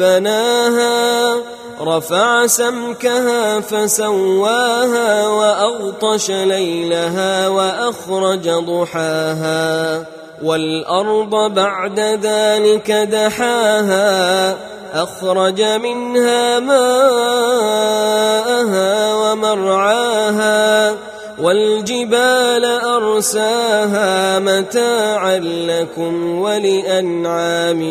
بناها رفع سمكها فسواها وأغطش ليلها وأخرج ضحاها والأرض بعد ذلك دحاها أخرج منها ماءها ومرعاها والجبال أرساها متاعا لكم ولأنعامكم.